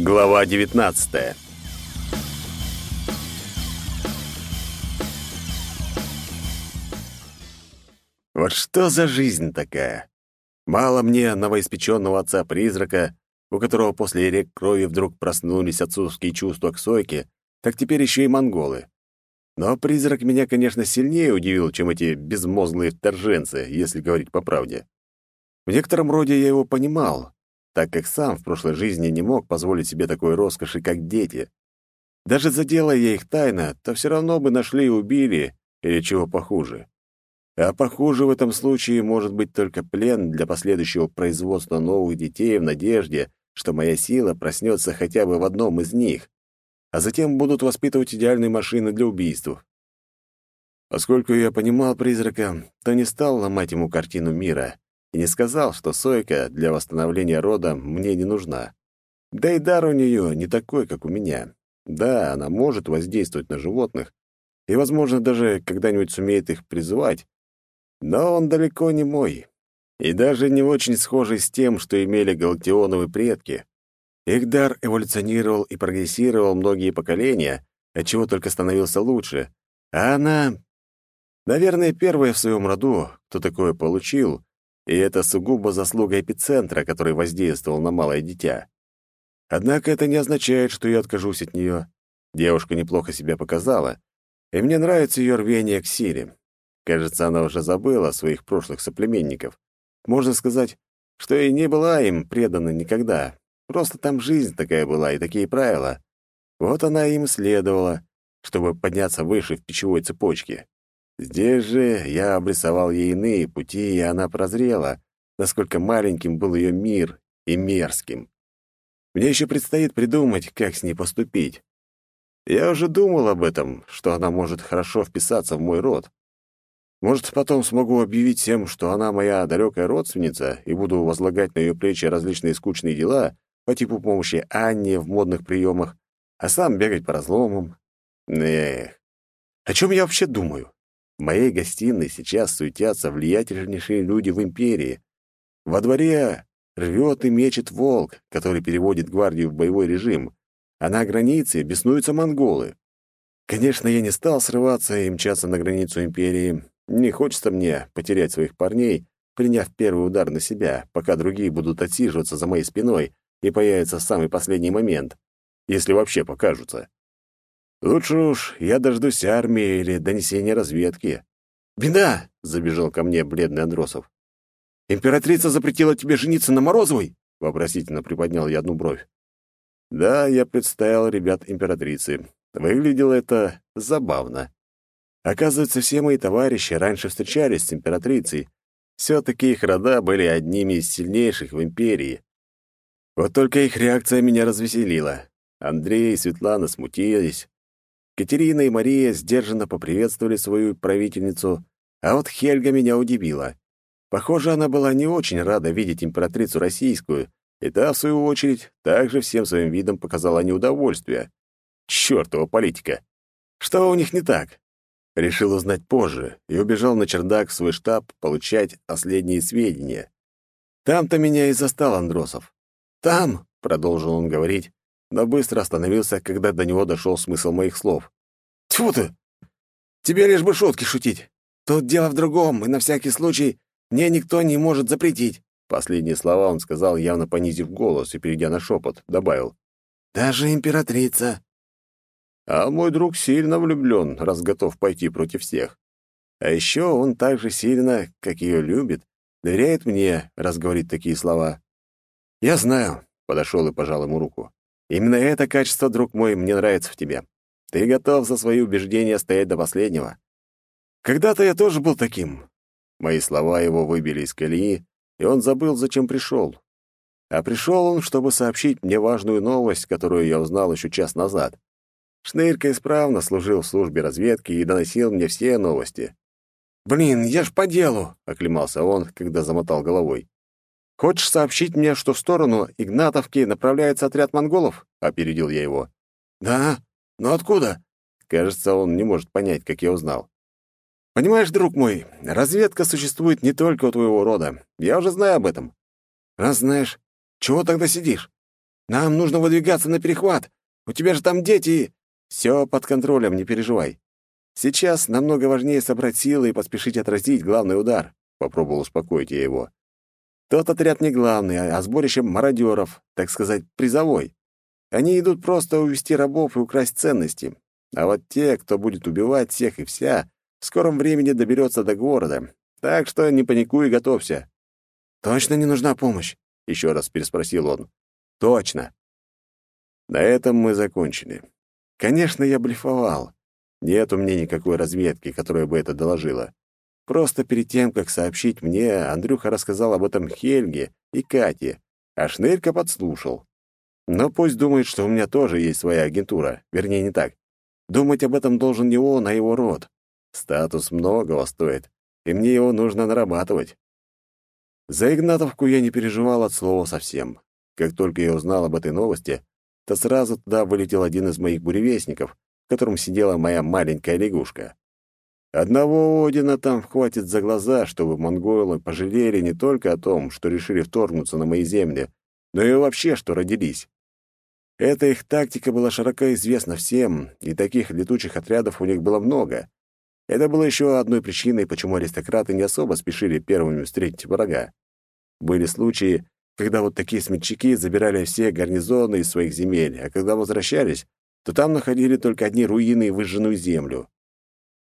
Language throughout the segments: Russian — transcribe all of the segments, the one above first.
Глава 19 Вот что за жизнь такая? Мало мне новоиспеченного отца-призрака, у которого после рек крови вдруг проснулись отцовские чувства к Сойке, так теперь еще и монголы. Но призрак меня, конечно, сильнее удивил, чем эти безмозглые вторженцы, если говорить по правде. В некотором роде я его понимал, так как сам в прошлой жизни не мог позволить себе такой роскоши, как дети. Даже заделая я их тайно, то все равно бы нашли и убили, или чего похуже. А похуже в этом случае может быть только плен для последующего производства новых детей в надежде, что моя сила проснется хотя бы в одном из них а затем будут воспитывать идеальные машины для убийств. Поскольку я понимал призрака, то не стал ломать ему картину мира и не сказал, что Сойка для восстановления рода мне не нужна. Да и дар у нее не такой, как у меня. Да, она может воздействовать на животных, и, возможно, даже когда-нибудь сумеет их призывать, но он далеко не мой, и даже не очень схожий с тем, что имели галактионовые предки. Их дар эволюционировал и прогрессировал многие поколения, отчего только становился лучше. А она... Наверное, первая в своем роду, кто такое получил, и это сугубо заслуга эпицентра, который воздействовал на малое дитя. Однако это не означает, что я откажусь от нее. Девушка неплохо себя показала, и мне нравится ее рвение к силе. Кажется, она уже забыла своих прошлых соплеменников. Можно сказать, что и не была им предана никогда, Просто там жизнь такая была и такие правила. Вот она им следовала, чтобы подняться выше в пищевой цепочке. Здесь же я обрисовал ей иные пути, и она прозрела, насколько маленьким был ее мир и мерзким. Мне еще предстоит придумать, как с ней поступить. Я уже думал об этом, что она может хорошо вписаться в мой род. Может, потом смогу объявить всем, что она моя далекая родственница, и буду возлагать на ее плечи различные скучные дела, по типу помощи Анне в модных приемах, а сам бегать по разломам. Эх, о чем я вообще думаю? В моей гостиной сейчас суетятся влиятельнейшие люди в империи. Во дворе рвет и мечет волк, который переводит гвардию в боевой режим, а на границе беснуются монголы. Конечно, я не стал срываться и мчаться на границу империи. Не хочется мне потерять своих парней, приняв первый удар на себя, пока другие будут отсиживаться за моей спиной, и появятся в самый последний момент, если вообще покажутся. Лучше уж я дождусь армии или донесения разведки. «Беда!» — забежал ко мне бледный Андросов. «Императрица запретила тебе жениться на Морозовой?» — вопросительно приподнял я одну бровь. Да, я представил ребят императрицы. Выглядело это забавно. Оказывается, все мои товарищи раньше встречались с императрицей. Все-таки их рода были одними из сильнейших в империи. Вот только их реакция меня развеселила. Андрей и Светлана смутились. Катерина и Мария сдержанно поприветствовали свою правительницу, а вот Хельга меня удивила. Похоже, она была не очень рада видеть императрицу российскую, и та, в свою очередь, также всем своим видом показала неудовольствие. Чёртова политика! Что у них не так? Решил узнать позже и убежал на чердак в свой штаб получать последние сведения. Там-то меня и застал Андросов. «Там», — продолжил он говорить, но быстро остановился, когда до него дошел смысл моих слов. «Тьфу ты! Тебе лишь бы шутки шутить. Тут дело в другом, и на всякий случай мне никто не может запретить». Последние слова он сказал, явно понизив голос и, перейдя на шепот, добавил. «Даже императрица». А мой друг сильно влюблен, раз готов пойти против всех. А еще он так же сильно, как ее любит, доверяет мне, раз говорит такие слова. «Я знаю», — подошел и пожал ему руку. «Именно это качество, друг мой, мне нравится в тебе. Ты готов за свои убеждения стоять до последнего. Когда-то я тоже был таким». Мои слова его выбили из колеи, и он забыл, зачем пришел. А пришел он, чтобы сообщить мне важную новость, которую я узнал еще час назад. Шнырька исправно служил в службе разведки и доносил мне все новости. «Блин, я ж по делу!» — оклемался он, когда замотал головой. «Хочешь сообщить мне, что в сторону Игнатовки направляется отряд монголов?» — опередил я его. «Да? Но откуда?» Кажется, он не может понять, как я узнал. «Понимаешь, друг мой, разведка существует не только у твоего рода. Я уже знаю об этом». «Раз знаешь, чего тогда сидишь?» Нам нужно выдвигаться на перехват! У тебя же там дети!» «Все под контролем, не переживай. Сейчас намного важнее собрать силы и поспешить отразить главный удар», — попробовал успокоить я его. «Тот отряд не главный, а сборище мародеров, так сказать, призовой. Они идут просто увести рабов и украсть ценности. А вот те, кто будет убивать всех и вся, в скором времени доберется до города. Так что не паникуй и готовься». «Точно не нужна помощь?» — еще раз переспросил он. «Точно». На этом мы закончили. Конечно, я блефовал. Нет у меня никакой разведки, которая бы это доложила. Просто перед тем, как сообщить мне, Андрюха рассказал об этом Хельге и Кате, а Шнырька подслушал. Но пусть думает, что у меня тоже есть своя агентура. Вернее, не так. Думать об этом должен не он, а его род. Статус многого стоит, и мне его нужно нарабатывать. За Игнатовку я не переживал от слова совсем. Как только я узнал об этой новости, то сразу туда вылетел один из моих буревестников, в котором сидела моя маленькая лягушка. Одного Одина там хватит за глаза, чтобы монголы пожалели не только о том, что решили вторгнуться на мои земли, но и вообще, что родились. Эта их тактика была широко известна всем, и таких летучих отрядов у них было много. Это было еще одной причиной, почему аристократы не особо спешили первыми встретить врага. Были случаи, когда вот такие смельчаки забирали все гарнизоны из своих земель, а когда возвращались, то там находили только одни руины и выжженную землю.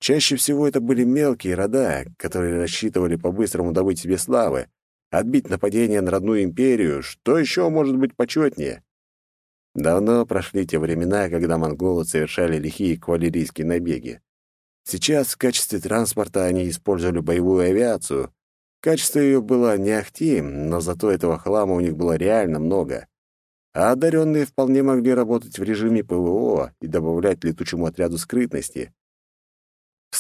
Чаще всего это были мелкие рода, которые рассчитывали по-быстрому добыть себе славы, отбить нападение на родную империю, что еще может быть почетнее. Давно прошли те времена, когда монголы совершали лихие кавалерийские набеги. Сейчас в качестве транспорта они использовали боевую авиацию. Качество ее было не ахти, но зато этого хлама у них было реально много. А одаренные вполне могли работать в режиме ПВО и добавлять летучему отряду скрытности.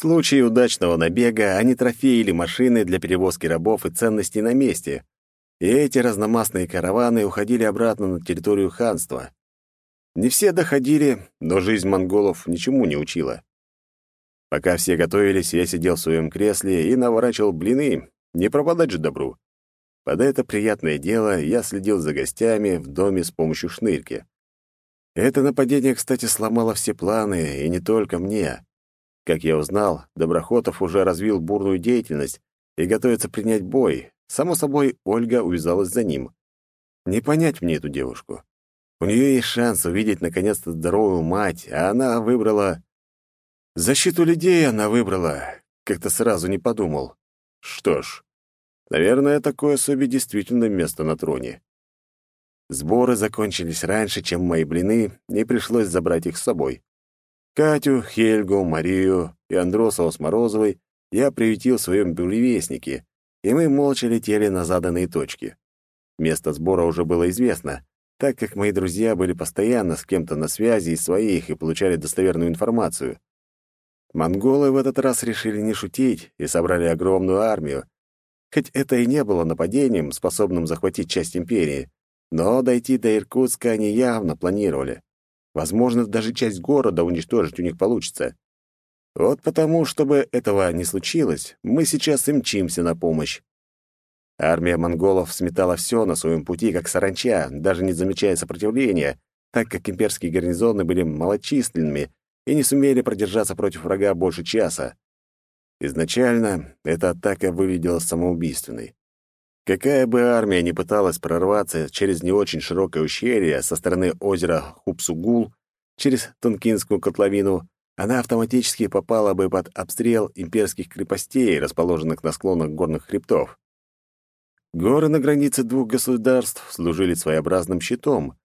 Случае удачного набега они трофеили машины для перевозки рабов и ценностей на месте, и эти разномастные караваны уходили обратно на территорию ханства. Не все доходили, но жизнь монголов ничему не учила. Пока все готовились, я сидел в своем кресле и наворачивал блины, не пропадать же добру. Под это приятное дело я следил за гостями в доме с помощью шнырки. Это нападение, кстати, сломало все планы, и не только мне. Как я узнал, Доброхотов уже развил бурную деятельность и готовится принять бой. Само собой, Ольга увязалась за ним. Не понять мне эту девушку. У нее есть шанс увидеть наконец-то здоровую мать, а она выбрала... Защиту людей она выбрала. Как-то сразу не подумал. Что ж, наверное, такое особе действительно место на троне. Сборы закончились раньше, чем мои блины, и пришлось забрать их с собой. Катю, Хельгу, Марию и Андросова с Морозовой я приютил в своем буревестнике, и мы молча летели на заданные точки. Место сбора уже было известно, так как мои друзья были постоянно с кем-то на связи из своих и получали достоверную информацию. Монголы в этот раз решили не шутить и собрали огромную армию. Хоть это и не было нападением, способным захватить часть империи, но дойти до Иркутска они явно планировали. Возможно, даже часть города уничтожить у них получится. Вот потому, чтобы этого не случилось, мы сейчас и мчимся на помощь. Армия монголов сметала все на своем пути, как саранча, даже не замечая сопротивления, так как имперские гарнизоны были малочисленными и не сумели продержаться против врага больше часа. Изначально эта атака выглядела самоубийственной. Какая бы армия ни пыталась прорваться через не очень широкое ущелье со стороны озера Хупсугул, через Тонкинскую котловину, она автоматически попала бы под обстрел имперских крепостей, расположенных на склонах горных хребтов. Горы на границе двух государств служили своеобразным щитом,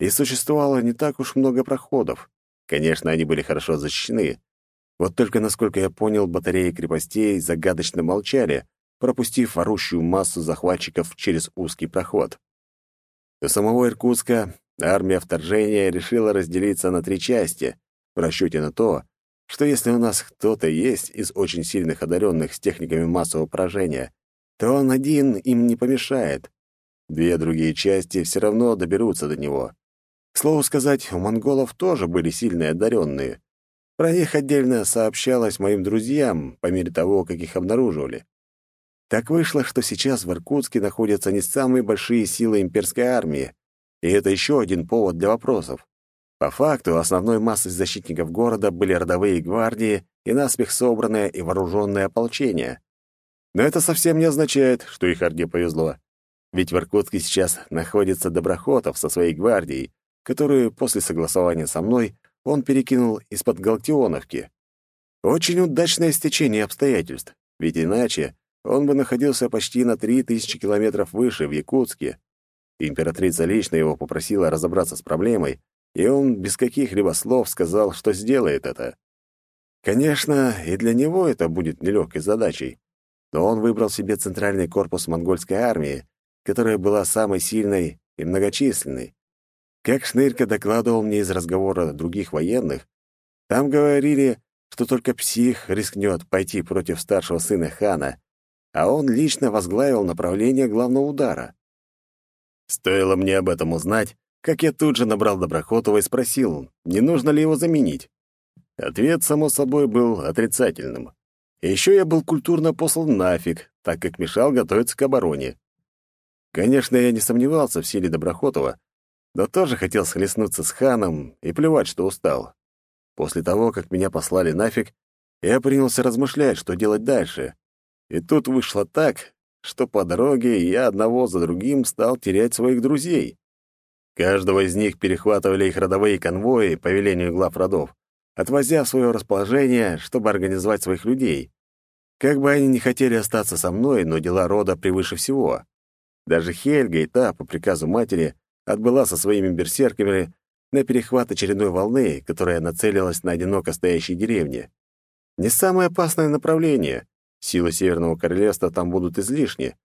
и существовало не так уж много проходов. Конечно, они были хорошо защищены. Вот только, насколько я понял, батареи крепостей загадочно молчали, пропустив орущую массу захватчиков через узкий проход. До самого Иркутска армия вторжения решила разделиться на три части, в расчете на то, что если у нас кто-то есть из очень сильных одаренных с техниками массового поражения, то он один им не помешает. Две другие части все равно доберутся до него. К слову сказать, у монголов тоже были сильные одаренные. Про них отдельно сообщалось моим друзьям по мере того, как их обнаруживали. Так вышло, что сейчас в Иркутске находятся не самые большие силы имперской армии, и это еще один повод для вопросов. По факту, основной массой защитников города были родовые гвардии и наспех собранное и вооруженное ополчение. Но это совсем не означает, что их Орде повезло. Ведь в Иркутске сейчас находится Доброхотов со своей гвардией, которую после согласования со мной он перекинул из-под Галактионовки. Очень удачное стечение обстоятельств, ведь иначе он бы находился почти на три тысячи километров выше, в Якутске. Императрица лично его попросила разобраться с проблемой, и он без каких-либо слов сказал, что сделает это. Конечно, и для него это будет нелегкой задачей, но он выбрал себе центральный корпус монгольской армии, которая была самой сильной и многочисленной. Как Шнырька докладывал мне из разговора других военных, там говорили, что только псих рискнет пойти против старшего сына хана, а он лично возглавил направление главного удара. Стоило мне об этом узнать, как я тут же набрал Доброхотова и спросил, не нужно ли его заменить. Ответ, само собой, был отрицательным. Еще я был культурно послан нафиг, так как мешал готовиться к обороне. Конечно, я не сомневался в силе Доброхотова, но тоже хотел схлестнуться с ханом и плевать, что устал. После того, как меня послали нафиг, я принялся размышлять, что делать дальше. И тут вышло так, что по дороге я одного за другим стал терять своих друзей. Каждого из них перехватывали их родовые конвои по велению глав родов, отвозя в свое расположение, чтобы организовать своих людей. Как бы они ни хотели остаться со мной, но дела рода превыше всего. Даже Хельга и та, по приказу матери, отбыла со своими берсерками на перехват очередной волны, которая нацелилась на одиноко стоящей деревне. Не самое опасное направление. Силы Северного Королевства там будут излишни.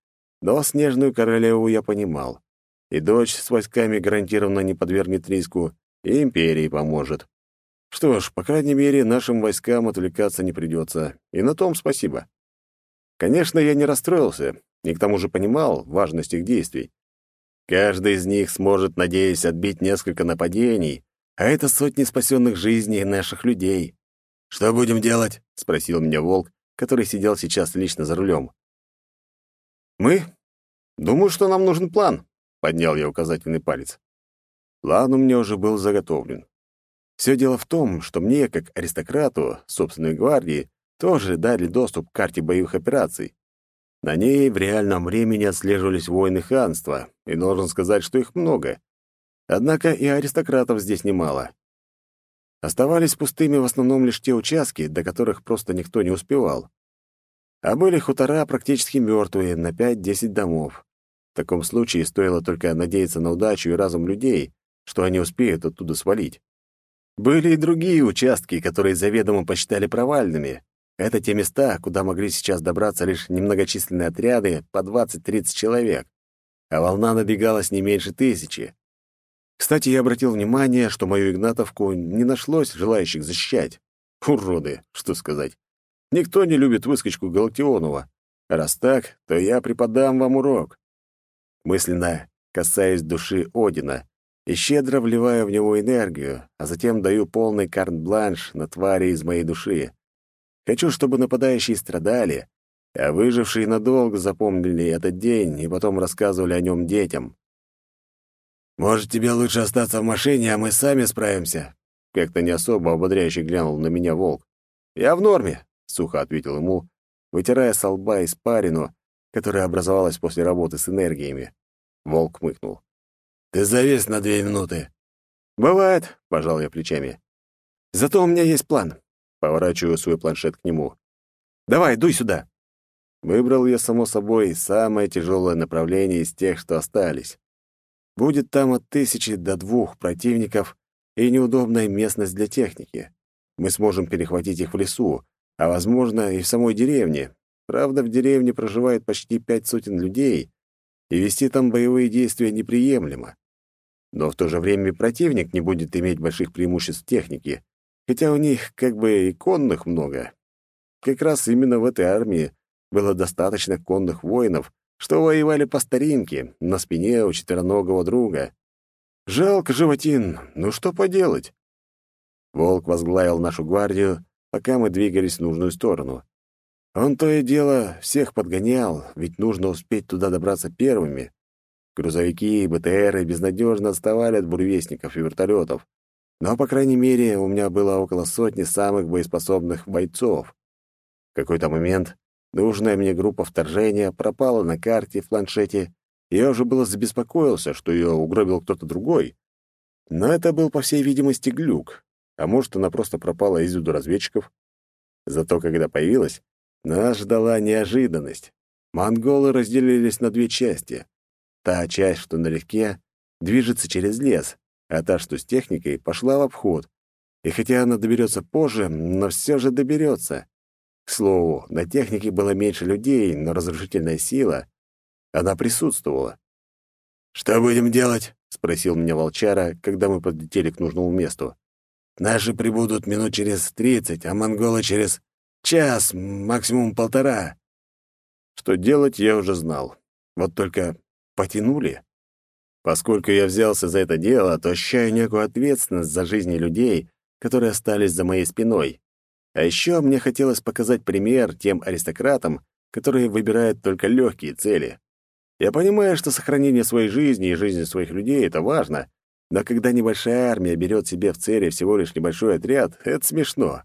Но Снежную Королеву я понимал. И дочь с войсками гарантированно не подвергнет риску, и Империи поможет. Что ж, по крайней мере, нашим войскам отвлекаться не придется. И на том спасибо. Конечно, я не расстроился, и к тому же понимал важность их действий. Каждый из них сможет, надеюсь, отбить несколько нападений, а это сотни спасенных жизней наших людей. «Что будем делать?» — спросил меня волк, который сидел сейчас лично за рулем. «Мы? Думаю, что нам нужен план», — поднял я указательный палец. План у меня уже был заготовлен. Все дело в том, что мне, как аристократу собственной гвардии, тоже дали доступ к карте боевых операций. На ней в реальном времени отслеживались войны ханства, и должен сказать, что их много. Однако и аристократов здесь немало. Оставались пустыми в основном лишь те участки, до которых просто никто не успевал. А были хутора практически мертвые, на 5-10 домов. В таком случае стоило только надеяться на удачу и разум людей, что они успеют оттуда свалить. Были и другие участки, которые заведомо посчитали провальными, это те места, куда могли сейчас добраться лишь немногочисленные отряды по 20-30 человек, а волна набегалась не меньше тысячи. Кстати, я обратил внимание, что мою Игнатовку не нашлось желающих защищать. Уроды, что сказать. Никто не любит выскочку Галактионова. раз так, то я преподам вам урок. Мысленно касаясь души Одина и щедро вливаю в него энергию, а затем даю полный карт-бланш на твари из моей души. Хочу, чтобы нападающие страдали, а выжившие надолго запомнили этот день и потом рассказывали о нем детям. «Может, тебе лучше остаться в машине, а мы сами справимся?» Как-то не особо ободряюще глянул на меня волк. «Я в норме», — сухо ответил ему, вытирая со лба испарину, которая образовалась после работы с энергиями. Волк мыкнул. «Ты завис на две минуты». «Бывает», — пожал я плечами. «Зато у меня есть план. Поворачиваю свой планшет к нему. «Давай, дуй сюда!» Выбрал я, само собой, самое тяжелое направление из тех, что остались. Будет там от тысячи до двух противников и неудобная местность для техники. Мы сможем перехватить их в лесу, а, возможно, и в самой деревне. Правда, в деревне проживает почти пять сотен людей, и вести там боевые действия неприемлемо. Но в то же время противник не будет иметь больших преимуществ в технике, хотя у них как бы и конных много. Как раз именно в этой армии было достаточно конных воинов, что воевали по старинке, на спине у четвероногого друга. Жалко животин, ну что поделать? Волк возглавил нашу гвардию, пока мы двигались в нужную сторону. Он то и дело всех подгонял, ведь нужно успеть туда добраться первыми. Грузовики и БТРы безнадежно отставали от буревестников и вертолетов. Но, по крайней мере, у меня было около сотни самых боеспособных бойцов. В какой-то момент нужная мне группа вторжения пропала на карте в планшете, я уже было забеспокоился, что ее угробил кто-то другой. Но это был, по всей видимости, глюк, а может, она просто пропала из виду разведчиков. Зато когда появилась, нас ждала неожиданность. Монголы разделились на две части. Та часть, что налегке, движется через лес, а та, что с техникой, пошла в обход. И хотя она доберется позже, но все же доберется. К слову, на технике было меньше людей, но разрушительная сила, она присутствовала. «Что будем делать?» — спросил меня волчара, когда мы подлетели к нужному месту. «Наши прибудут минут через тридцать, а монголы через час, максимум полтора». Что делать, я уже знал. Вот только потянули. Поскольку я взялся за это дело, то ощущаю некую ответственность за жизни людей, которые остались за моей спиной. А еще мне хотелось показать пример тем аристократам, которые выбирают только легкие цели. Я понимаю, что сохранение своей жизни и жизни своих людей — это важно, но когда небольшая армия берет себе в цели всего лишь небольшой отряд, это смешно.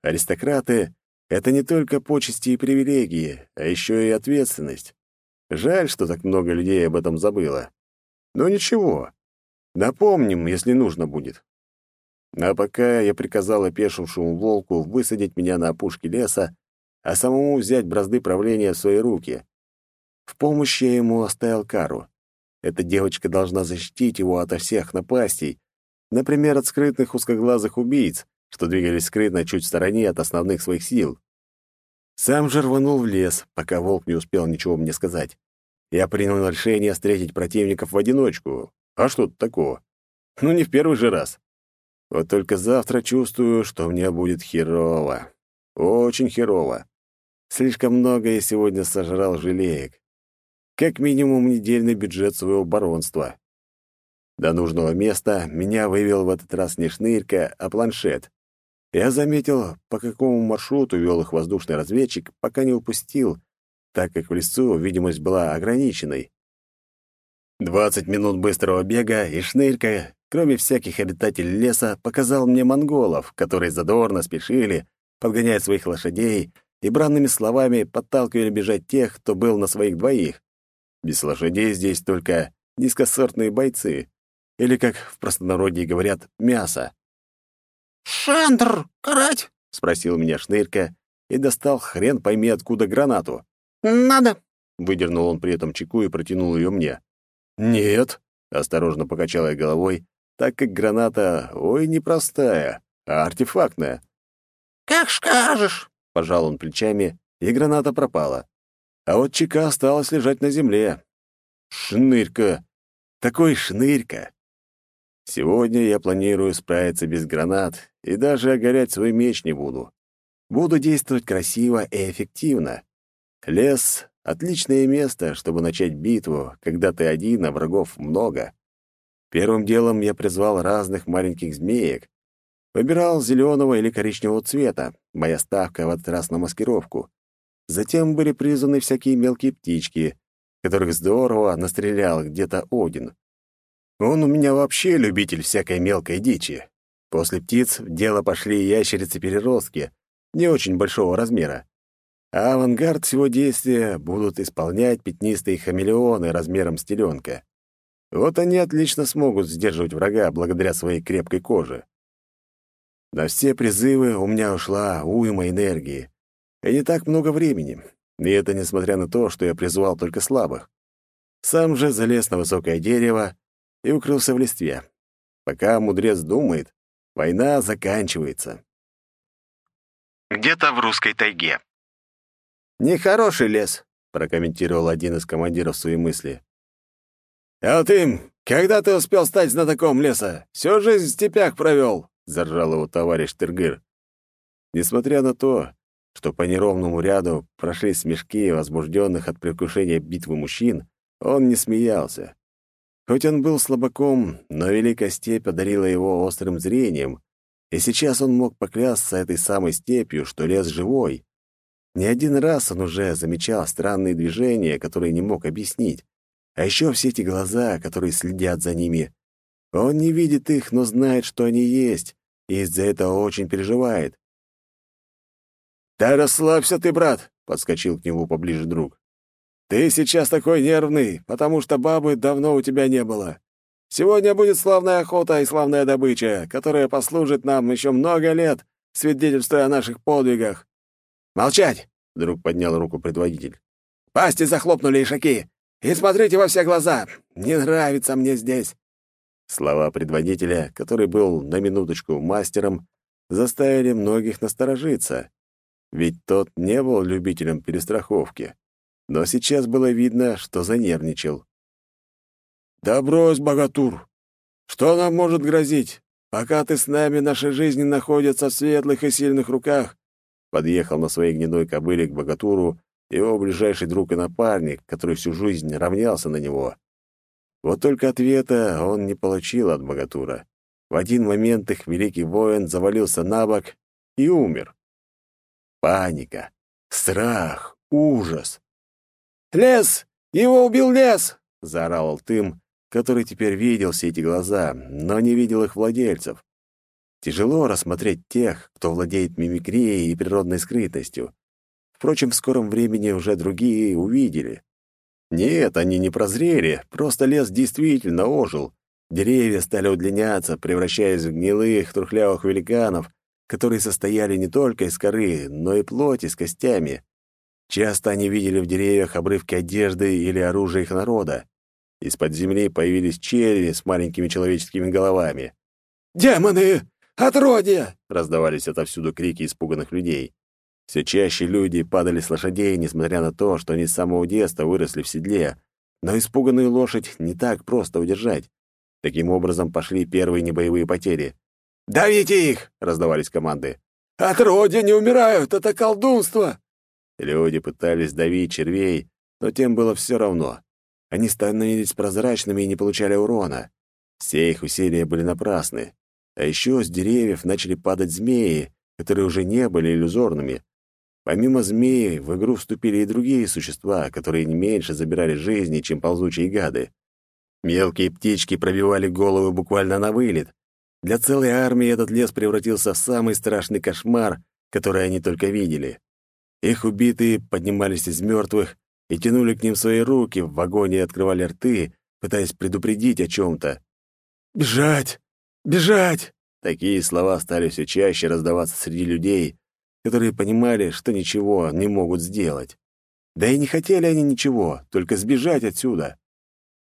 Аристократы — это не только почести и привилегии, а еще и ответственность. Жаль, что так много людей об этом забыло. Но ничего. Напомним, если нужно будет. А пока я приказал опешившему волку высадить меня на опушке леса, а самому взять бразды правления в свои руки. В помощь я ему оставил Кару. Эта девочка должна защитить его ото всех напастей, например, от скрытных узкоглазых убийц, что двигались скрытно чуть в стороне от основных своих сил. Сам же рванул в лес, пока волк не успел ничего мне сказать. Я принял решение встретить противников в одиночку. А что тут такого? Ну, не в первый же раз. Вот только завтра чувствую, что мне будет херово. Очень херово. Слишком много я сегодня сожрал желеек. Как минимум недельный бюджет своего баронства. До нужного места меня вывел в этот раз не шнырька, а планшет. Я заметил, по какому маршруту вел их воздушный разведчик, пока не упустил, так как в лесу видимость была ограниченной. Двадцать минут быстрого бега, и шнырька, кроме всяких обитателей леса, показал мне монголов, которые задорно спешили, подгоняя своих лошадей и бранными словами подталкивали бежать тех, кто был на своих двоих. Без лошадей здесь только низкосортные бойцы, или, как в простонародье говорят, мясо. «Шандр, карать?» — спросил меня Шнырька и достал хрен пойми откуда гранату. «Надо». Выдернул он при этом чеку и протянул ее мне. «Нет», — осторожно покачал я головой, так как граната, ой, непростая, а артефактная. «Как скажешь», — пожал он плечами, и граната пропала. А вот чека осталась лежать на земле. Шнырька! Такой шнырька! Сегодня я планирую справиться без гранат и даже огорять свой меч не буду. Буду действовать красиво и эффективно. Лес — отличное место, чтобы начать битву, когда ты один, а врагов много. Первым делом я призвал разных маленьких змеек. Выбирал зеленого или коричневого цвета. Моя ставка в этот раз на маскировку. Затем были призваны всякие мелкие птички, которых здорово настрелял где-то Один. Он у меня вообще любитель всякой мелкой дичи. После птиц в дело пошли ящерицы-переростки, не очень большого размера. А авангард всего действия будут исполнять пятнистые хамелеоны размером с теленка. Вот они отлично смогут сдерживать врага благодаря своей крепкой коже. На все призывы у меня ушла уйма энергии, и не так много времени. И это несмотря на то, что я призвал только слабых. Сам же залез на высокое дерево и укрылся в листве. Пока мудрец думает, война заканчивается. Где-то в русской тайге. «Нехороший лес», — прокомментировал один из командиров свои мысли. «А им, когда ты успел стать знатоком леса? Всю жизнь в степях провел», — заржал его товарищ Тыргыр. Несмотря на то, что по неровному ряду прошли смешки возбужденных от предвкушения битвы мужчин, он не смеялся. Хоть он был слабаком, но Великая Степь одарила его острым зрением, и сейчас он мог поклясться этой самой степью, что лес живой. Не один раз он уже замечал странные движения, которые не мог объяснить. А еще все эти глаза, которые следят за ними. Он не видит их, но знает, что они есть, и из-за этого очень переживает. «Да расслабься ты, брат!» — подскочил к нему поближе друг. «Ты сейчас такой нервный, потому что бабы давно у тебя не было. Сегодня будет славная охота и славная добыча, которая послужит нам еще много лет, свидетельствуя о наших подвигах». «Молчать!» — вдруг поднял руку предводитель. «Пасти захлопнули ишаки! И смотрите во все глаза! Не нравится мне здесь!» Слова предводителя, который был на минуточку мастером, заставили многих насторожиться. Ведь тот не был любителем перестраховки. Но сейчас было видно, что занервничал. «Да брось, богатур! Что нам может грозить? Пока ты с нами, наши жизни находятся в светлых и сильных руках!» Подъехал на своей гнедой кобыле к богатуру его ближайший друг и напарник, который всю жизнь равнялся на него. Вот только ответа он не получил от богатура. В один момент их великий воин завалился на бок и умер. Паника, страх, ужас. «Лес! Его убил лес!» — заорал Алтым, который теперь видел все эти глаза, но не видел их владельцев. Тяжело рассмотреть тех, кто владеет мимикрией и природной скрытностью. Впрочем, в скором времени уже другие увидели. Нет, они не прозрели, просто лес действительно ожил. Деревья стали удлиняться, превращаясь в гнилых, трухлявых великанов, которые состояли не только из коры, но и плоти с костями. Часто они видели в деревьях обрывки одежды или оружия их народа. Из-под земли появились черви с маленькими человеческими головами. «Демоны! Отродья!» — раздавались отовсюду крики испуганных людей. Все чаще люди падали с лошадей, несмотря на то, что они с самого детства выросли в седле. Но испуганную лошадь не так просто удержать. Таким образом пошли первые небоевые потери. «Давите их!» — раздавались команды. «Отродья не умирают! Это колдунство!» Люди пытались давить червей, но тем было все равно. Они становились прозрачными и не получали урона. Все их усилия были напрасны. А еще с деревьев начали падать змеи, которые уже не были иллюзорными. Помимо змеи, в игру вступили и другие существа, которые не меньше забирали жизни, чем ползучие гады. Мелкие птички пробивали головы буквально на вылет. Для целой армии этот лес превратился в самый страшный кошмар, который они только видели. Их убитые поднимались из мертвых и тянули к ним свои руки, в вагоне открывали рты, пытаясь предупредить о чем-то. «Бежать! Бежать!» Такие слова стали все чаще раздаваться среди людей, которые понимали, что ничего не могут сделать. Да и не хотели они ничего, только сбежать отсюда.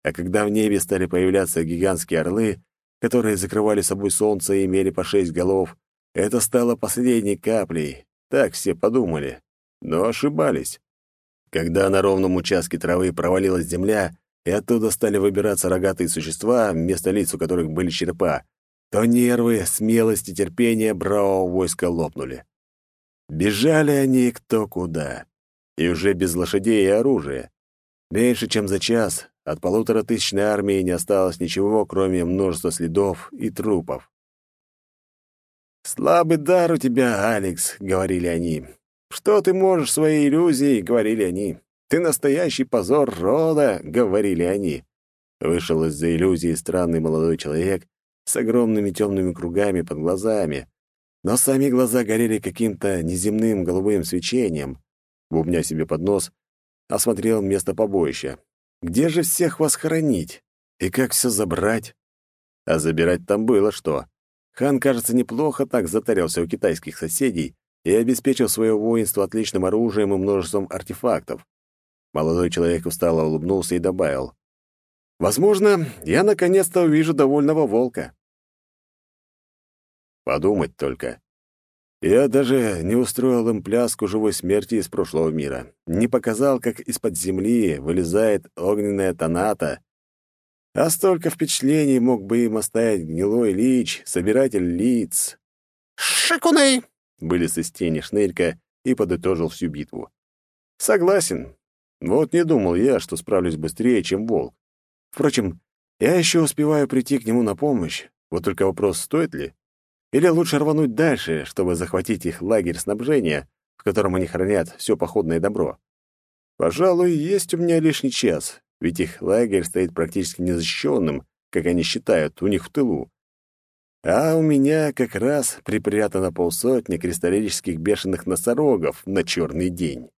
А когда в небе стали появляться гигантские орлы, которые закрывали собой солнце и имели по шесть голов, это стало последней каплей. Так все подумали, но ошибались. Когда на ровном участке травы провалилась земля, и оттуда стали выбираться рогатые существа, вместо лиц у которых были черепа, то нервы, смелость и терпение бравого войска лопнули. Бежали они кто куда. И уже без лошадей и оружия. Меньше чем за час от полутора тысячной армии не осталось ничего, кроме множества следов и трупов. «Слабый дар у тебя, Алекс», — говорили они. «Что ты можешь своей иллюзией?» — говорили они. «Ты настоящий позор рода», — говорили они. Вышел из-за иллюзии странный молодой человек с огромными темными кругами под глазами, но сами глаза горели каким-то неземным голубым свечением. Бубня себе под нос, осмотрел место побоища. Где же всех вас хоронить? И как все забрать? А забирать там было что. Хан, кажется, неплохо так затарился у китайских соседей и обеспечил свое воинство отличным оружием и множеством артефактов. Молодой человек устало улыбнулся и добавил. «Возможно, я наконец-то увижу довольного волка». Подумать только. Я даже не устроил им пляску живой смерти из прошлого мира, не показал, как из-под земли вылезает огненная тоната. А столько впечатлений мог бы им оставить гнилой лич, собиратель лиц. «Шикуны!» — вылез из тени шнырька и подытожил всю битву. «Согласен. Вот не думал я, что справлюсь быстрее, чем волк. Впрочем, я еще успеваю прийти к нему на помощь. Вот только вопрос, стоит ли?» Или лучше рвануть дальше, чтобы захватить их лагерь снабжения, в котором они хранят все походное добро? Пожалуй, есть у меня лишний час, ведь их лагерь стоит практически незащищенным, как они считают, у них в тылу. А у меня как раз припрятано полсотни кристаллических бешеных носорогов на черный день.